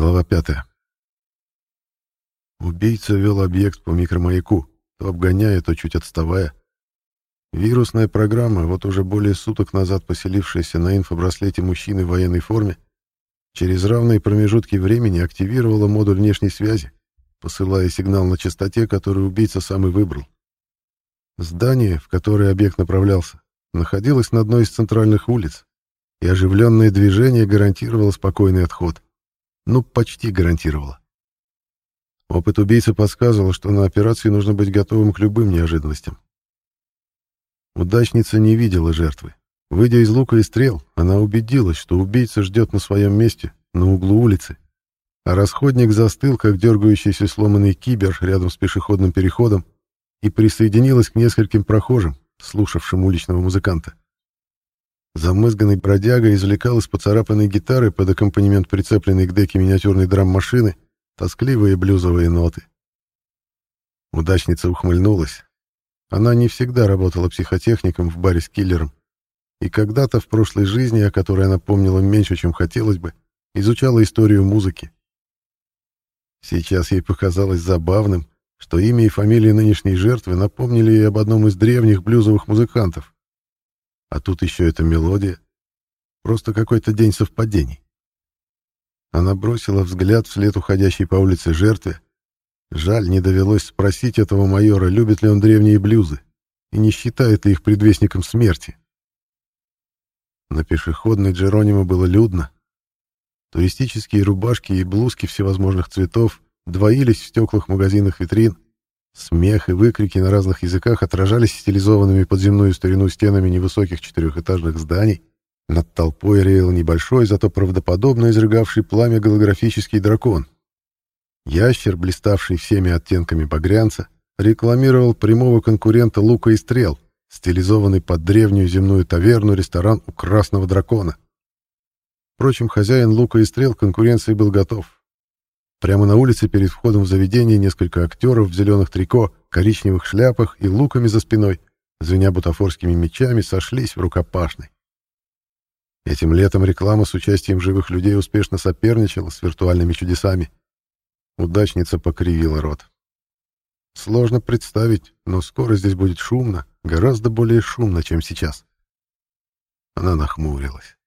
Глава 5. Убийца вел объект по микромаяку, то обгоняя, то чуть отставая. Вирусная программа, вот уже более суток назад поселившаяся на инфобраслете мужчины в военной форме, через равные промежутки времени активировала модуль внешней связи, посылая сигнал на частоте, который убийца сам выбрал. Здание, в которое объект направлялся, находилось на одной из центральных улиц, и оживленное движение гарантировало спокойный отход. Ну, почти гарантировало. Опыт убийцы подсказывал, что на операции нужно быть готовым к любым неожиданностям. Удачница не видела жертвы. Выйдя из лука и стрел, она убедилась, что убийца ждет на своем месте, на углу улицы, а расходник застыл, как дергающийся сломанный кибер рядом с пешеходным переходом, и присоединилась к нескольким прохожим, слушавшим уличного музыканта. Замызганный бродяга извлекал из поцарапанной гитары под аккомпанемент прицепленной к деке миниатюрной драм-машины тоскливые блюзовые ноты. Удачница ухмыльнулась. Она не всегда работала психотехником в баре с киллером. И когда-то в прошлой жизни, о которой она помнила меньше, чем хотелось бы, изучала историю музыки. Сейчас ей показалось забавным, что имя и фамилия нынешней жертвы напомнили ей об одном из древних блюзовых музыкантов, а тут еще эта мелодия. Просто какой-то день совпадений. Она бросила взгляд вслед уходящей по улице жертве. Жаль, не довелось спросить этого майора, любит ли он древние блюзы и не считает ли их предвестником смерти. На пешеходной Джеронимо было людно. Туристические рубашки и блузки всевозможных цветов двоились в стеклах магазинных витрин, Смех и выкрики на разных языках отражались стилизованными под земную старину стенами невысоких четырехэтажных зданий. Над толпой реял небольшой, зато правдоподобно изрыгавший пламя голографический дракон. Ящер, блиставший всеми оттенками багрянца, рекламировал прямого конкурента лука и стрел, стилизованный под древнюю земную таверну ресторан у Красного Дракона. Впрочем, хозяин лука и стрел конкуренции был готов. Прямо на улице перед входом в заведение несколько актеров в зеленых трико, коричневых шляпах и луками за спиной, звеня бутафорскими мечами, сошлись в рукопашной. Этим летом реклама с участием живых людей успешно соперничала с виртуальными чудесами. Удачница покривила рот. Сложно представить, но скоро здесь будет шумно, гораздо более шумно, чем сейчас. Она нахмурилась.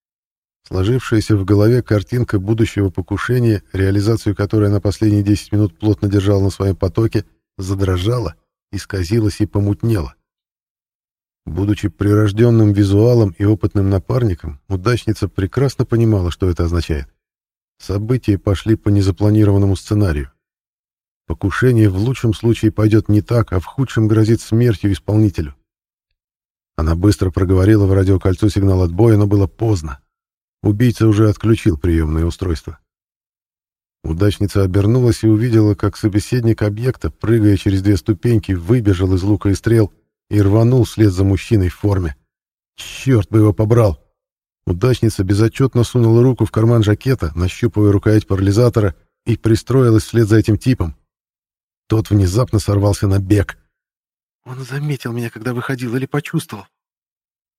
Сложившаяся в голове картинка будущего покушения, реализацию которой на последние 10 минут плотно держала на своем потоке, задрожала, исказилась и помутнела. Будучи прирожденным визуалом и опытным напарником, удачница прекрасно понимала, что это означает. События пошли по незапланированному сценарию. Покушение в лучшем случае пойдет не так, а в худшем грозит смертью исполнителю. Она быстро проговорила в радиокольцо сигнал отбоя, но было поздно. Убийца уже отключил приемное устройство. Удачница обернулась и увидела, как собеседник объекта, прыгая через две ступеньки, выбежал из лука и стрел и рванул вслед за мужчиной в форме. Черт бы его побрал! Удачница безотчетно сунула руку в карман жакета, нащупывая рукоять парализатора, и пристроилась вслед за этим типом. Тот внезапно сорвался на бег. «Он заметил меня, когда выходил, или почувствовал?»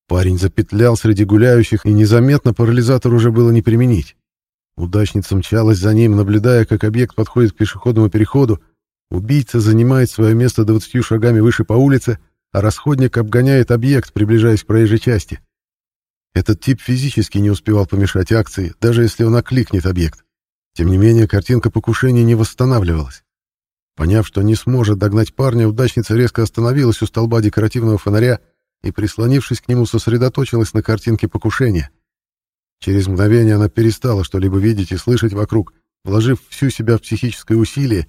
Парень запетлял среди гуляющих, и незаметно парализатор уже было не применить. Удачница мчалась за ним, наблюдая, как объект подходит к пешеходному переходу. Убийца занимает свое место двадцатью шагами выше по улице, а расходник обгоняет объект, приближаясь к проезжей части. Этот тип физически не успевал помешать акции, даже если он окликнет объект. Тем не менее, картинка покушения не восстанавливалась. Поняв, что не сможет догнать парня, удачница резко остановилась у столба декоративного фонаря и, прислонившись к нему, сосредоточилась на картинке покушения. Через мгновение она перестала что-либо видеть и слышать вокруг, вложив всю себя в психическое усилие,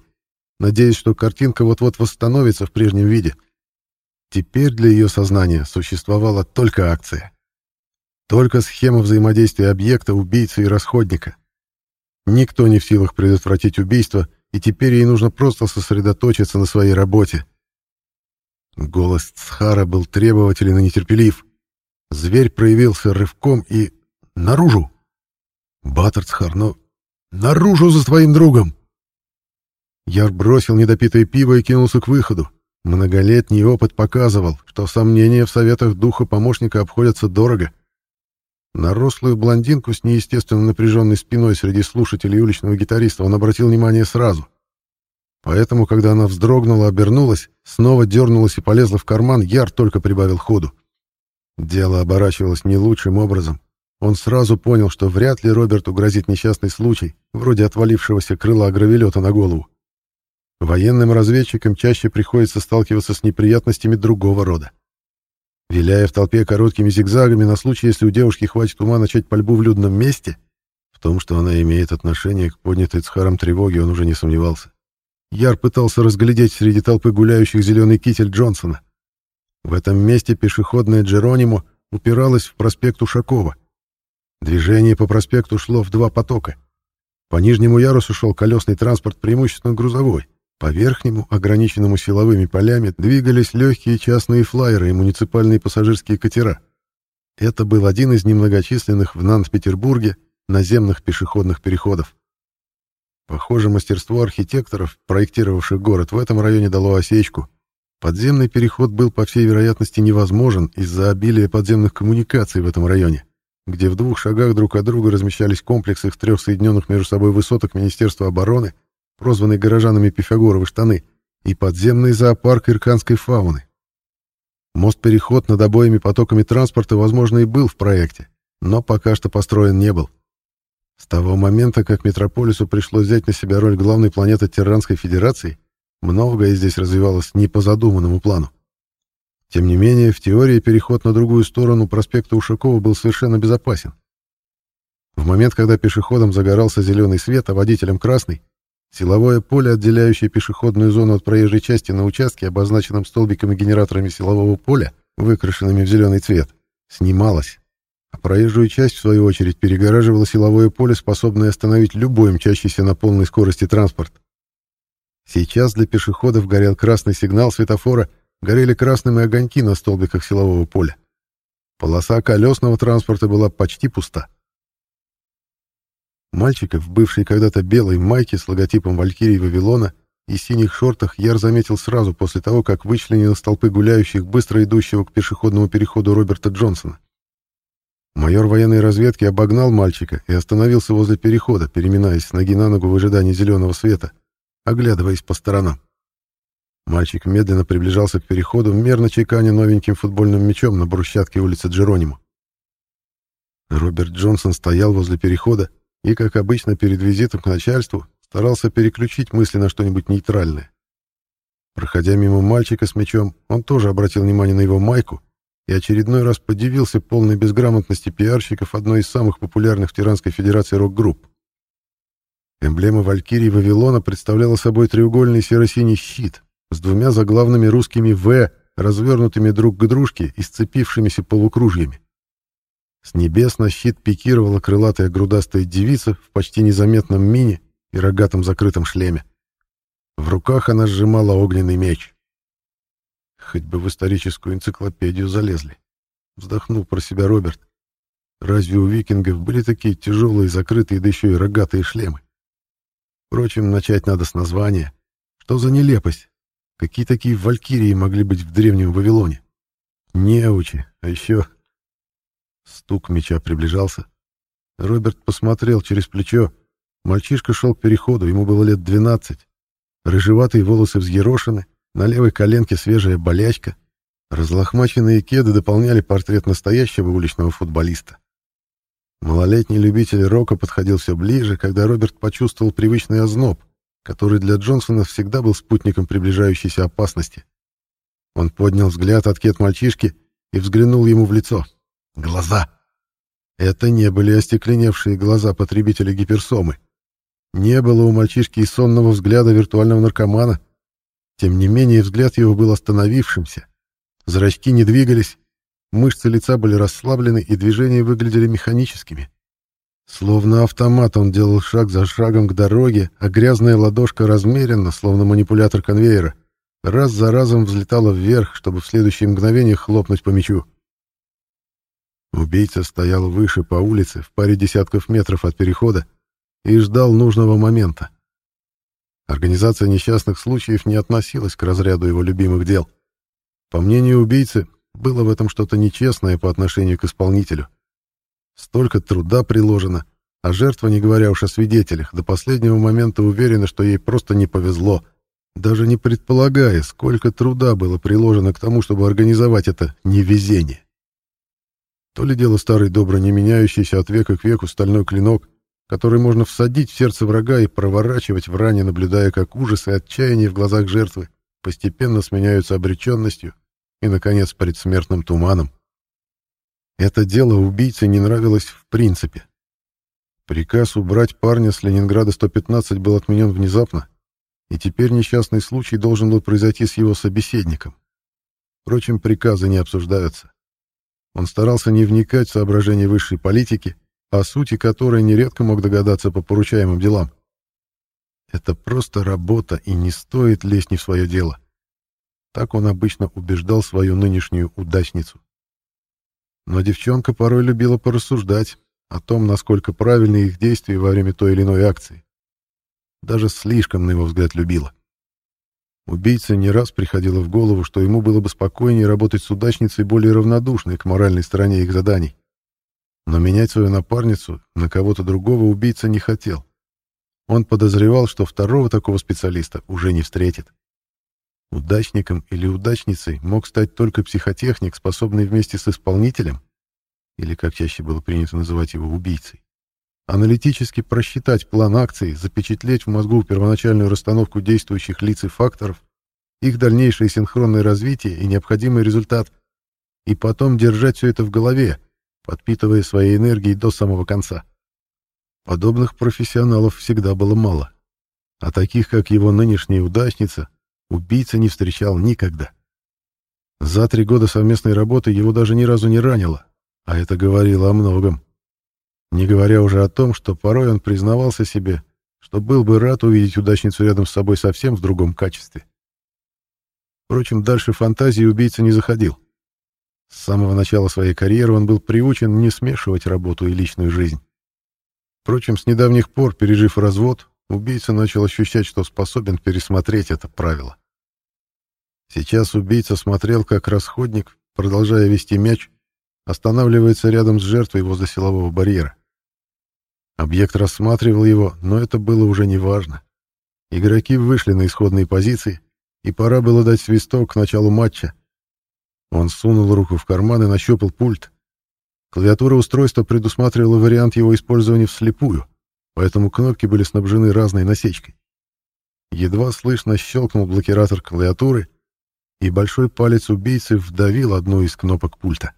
надеясь, что картинка вот-вот восстановится в прежнем виде. Теперь для ее сознания существовала только акция. Только схема взаимодействия объекта, убийцы и расходника. Никто не в силах предотвратить убийство, и теперь ей нужно просто сосредоточиться на своей работе — Голос Цхара был требователен и нетерпелив. Зверь проявился рывком и... наружу! Батер Цхар, но... наружу за своим другом! Яр бросил недопитое пиво и кинулся к выходу. Многолетний опыт показывал, что сомнения в советах духа помощника обходятся дорого. На рослую блондинку с неестественно напряженной спиной среди слушателей уличного гитариста он обратил внимание сразу. Поэтому, когда она вздрогнула, обернулась, снова дернулась и полезла в карман, Яр только прибавил ходу. Дело оборачивалось не лучшим образом. Он сразу понял, что вряд ли Роберту грозит несчастный случай, вроде отвалившегося крыла гравелета на голову. Военным разведчикам чаще приходится сталкиваться с неприятностями другого рода. Виляя в толпе короткими зигзагами на случай, если у девушки хватит ума начать пальбу в людном месте, в том, что она имеет отношение к поднятой Цхаром тревоге, он уже не сомневался. Яр пытался разглядеть среди толпы гуляющих зеленый китель Джонсона. В этом месте пешеходная Джеронимо упиралась в проспект Ушакова. Движение по проспекту шло в два потока. По нижнему ярусу шел колесный транспорт, преимущественно грузовой. По верхнему, ограниченному силовыми полями, двигались легкие частные флайеры и муниципальные пассажирские катера. Это был один из немногочисленных в Нант-Петербурге наземных пешеходных переходов. Похоже, мастерство архитекторов, проектировавших город, в этом районе дало осечку. Подземный переход был, по всей вероятности, невозможен из-за обилия подземных коммуникаций в этом районе, где в двух шагах друг от друга размещались комплексы их трех соединенных между собой высоток Министерства обороны, прозванный горожанами Пифагоровы штаны, и подземный зоопарк ирканской фауны. Мост-переход над обоими потоками транспорта, возможно, и был в проекте, но пока что построен не был. С того момента, как Метрополису пришлось взять на себя роль главной планеты Терранской Федерации, многое здесь развивалось не по задуманному плану. Тем не менее, в теории переход на другую сторону проспекта Ушакова был совершенно безопасен. В момент, когда пешеходам загорался зеленый свет, а водителям красный, силовое поле, отделяющее пешеходную зону от проезжей части на участке, обозначенном столбиками генераторами силового поля, выкрашенными в зеленый цвет, снималось а проезжую часть, в свою очередь, перегораживало силовое поле, способное остановить любой мчащийся на полной скорости транспорт. Сейчас для пешеходов горел красный сигнал светофора, горели красными огоньки на столбиках силового поля. Полоса колесного транспорта была почти пуста. Мальчика в бывшей когда-то белой майке с логотипом Валькирии Вавилона и синих шортах Яр заметил сразу после того, как вычленил из толпы гуляющих быстро идущего к пешеходному переходу Роберта Джонсона. Майор военной разведки обогнал мальчика и остановился возле перехода, переминаясь с ноги на ногу в ожидании зеленого света, оглядываясь по сторонам. Мальчик медленно приближался к переходу, мерно чеканя новеньким футбольным мячом на брусчатке улицы Джеронимо. Роберт Джонсон стоял возле перехода и, как обычно перед визитом к начальству, старался переключить мысли на что-нибудь нейтральное. Проходя мимо мальчика с мячом, он тоже обратил внимание на его майку и очередной раз подивился полной безграмотности пиарщиков одной из самых популярных в Тиранской Федерации рок-групп. Эмблема Валькирии Вавилона представляла собой треугольный серо-синий щит с двумя заглавными русскими «В», развернутыми друг к дружке и сцепившимися полукружьями. С небес на щит пикировала крылатая грудастая девица в почти незаметном мини и рогатом закрытом шлеме. В руках она сжимала огненный меч. Хоть бы в историческую энциклопедию залезли. Вздохнул про себя Роберт. Разве у викингов были такие тяжелые, закрытые, да еще и рогатые шлемы? Впрочем, начать надо с названия. Что за нелепость? Какие такие валькирии могли быть в древнем Вавилоне? Неучи, а еще... Стук меча приближался. Роберт посмотрел через плечо. Мальчишка шел к переходу, ему было лет двенадцать. Рыжеватые волосы взъерошены, на левой коленке свежая болячка. Разлохмаченные кеды дополняли портрет настоящего уличного футболиста. Малолетний любитель рока подходил все ближе, когда Роберт почувствовал привычный озноб, который для Джонсона всегда был спутником приближающейся опасности. Он поднял взгляд от кет мальчишки и взглянул ему в лицо. Глаза. Это не были остекленевшие глаза потребителя гиперсомы. Не было у мальчишки и сонного взгляда виртуального наркомана, тем не менее, взгляд его был остановившимся. Зрачки не двигались, мышцы лица были расслаблены и движения выглядели механическими. Словно автомат он делал шаг за шагом к дороге, а грязная ладошка размеренно, словно манипулятор конвейера, раз за разом взлетала вверх, чтобы в следующее мгновение хлопнуть по мячу. Убийца стоял выше по улице, в паре десятков метров от перехода, и ждал нужного момента. Организация несчастных случаев не относилась к разряду его любимых дел. По мнению убийцы, было в этом что-то нечестное по отношению к исполнителю. Столько труда приложено, а жертва, не говоря уж о свидетелях, до последнего момента уверена, что ей просто не повезло, даже не предполагая, сколько труда было приложено к тому, чтобы организовать это невезение. То ли дело старый добро не меняющийся от века к веку стальной клинок, который можно всадить в сердце врага и проворачивать в ране, наблюдая, как ужас и отчаяние в глазах жертвы постепенно сменяются обреченностью и, наконец, предсмертным туманом. Это дело убийце не нравилось в принципе. Приказ убрать парня с Ленинграда 115 был отменен внезапно, и теперь несчастный случай должен был произойти с его собеседником. Впрочем, приказы не обсуждаются. Он старался не вникать в соображения высшей политики, о сути которой нередко мог догадаться по поручаемым делам. Это просто работа, и не стоит лезть не в свое дело. Так он обычно убеждал свою нынешнюю удачницу. Но девчонка порой любила порассуждать о том, насколько правильны их действия во время той или иной акции. Даже слишком, на его взгляд, любила. Убийце не раз приходило в голову, что ему было бы спокойнее работать с удачницей более равнодушной к моральной стороне их заданий. Но менять свою напарницу на кого-то другого убийца не хотел. Он подозревал, что второго такого специалиста уже не встретит. Удачником или удачницей мог стать только психотехник, способный вместе с исполнителем, или, как чаще было принято называть его, убийцей, аналитически просчитать план акции, запечатлеть в мозгу первоначальную расстановку действующих лиц и факторов, их дальнейшее синхронное развитие и необходимый результат, и потом держать все это в голове, подпитывая своей энергией до самого конца. Подобных профессионалов всегда было мало, а таких, как его нынешняя удачница, убийца не встречал никогда. За три года совместной работы его даже ни разу не ранило, а это говорило о многом. Не говоря уже о том, что порой он признавался себе, что был бы рад увидеть удачницу рядом с собой совсем в другом качестве. Впрочем, дальше фантазии убийца не заходил. С самого начала своей карьеры он был приучен не смешивать работу и личную жизнь. Впрочем, с недавних пор, пережив развод, убийца начал ощущать, что способен пересмотреть это правило. Сейчас убийца смотрел, как расходник, продолжая вести мяч, останавливается рядом с жертвой возле силового барьера. Объект рассматривал его, но это было уже неважно. Игроки вышли на исходные позиции, и пора было дать свисток к началу матча. Он сунул руку в карман и нащупал пульт. Клавиатура устройства предусматривала вариант его использования вслепую, поэтому кнопки были снабжены разной насечкой. Едва слышно щелкнул блокиратор клавиатуры, и большой палец убийцы вдавил одну из кнопок пульта.